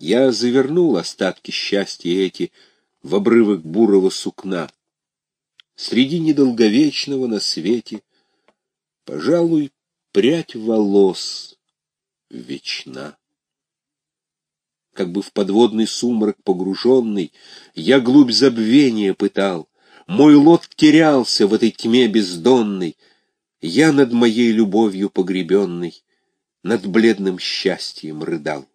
Я завернул остатки счастья эти в обрывок бурого сукна. Среди недолговечного на свете, пожалуй, прядь волос вечна. Как бы в подводный сумрак погруженный, я глубь забвения пытал, мой лот терялся в этой тьме бездонной, я над моей любовью погребенной, над бледным счастьем рыдал.